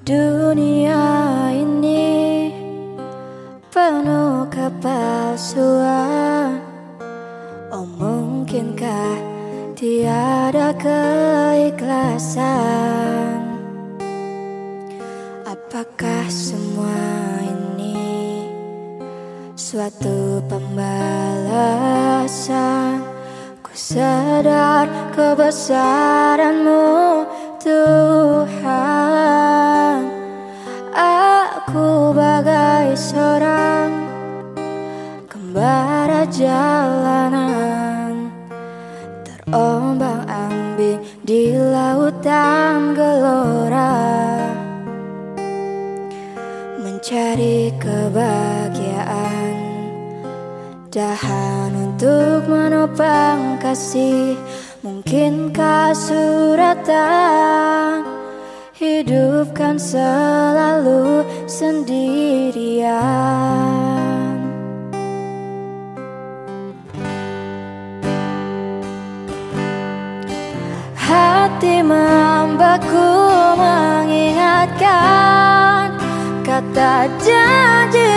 Dunia ini penuh kepalsuan. Oh mungkinkah tiada keikhlasan? Apakah semua ini suatu pembalasan? Ku sadar kebesaranmu Tuhan seorang kembara jalanan Terombang ambing di lautan gelora Mencari kebahagiaan Dahan untuk menopang kasih Mungkinkah suratan Hidupkan selalu sendirian. Hati membaku mengingatkan Kata janji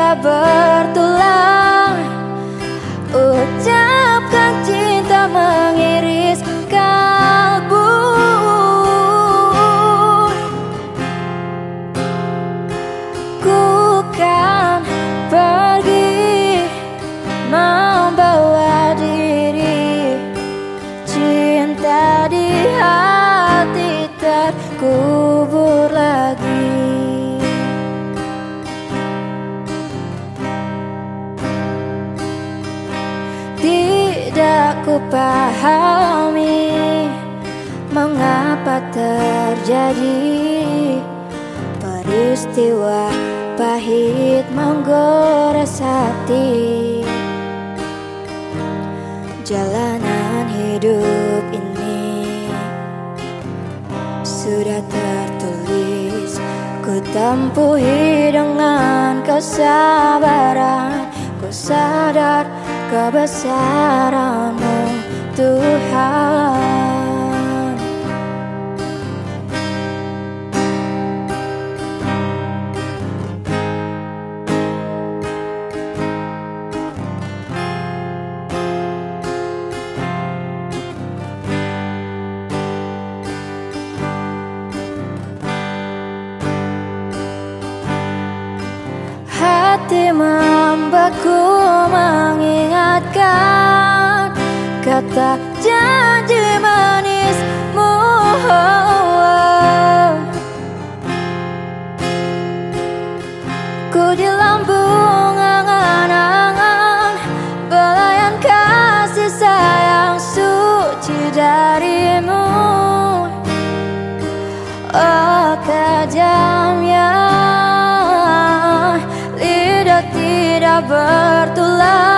tidak bertulang ku pahami Mengapa terjadi Peristiwa pahit menggores hati. Jalanan hidup ini Sudah tertulis. Ku tempuhi dengan kesabaran. Ku sadar kebesaranmu Tuhan. Hati membeku mengingatkan Kata janji manismu Ku di lambung angan-angan Belayan kasih sayang suci darimu Oh kejamnya Lidah tidak bertulang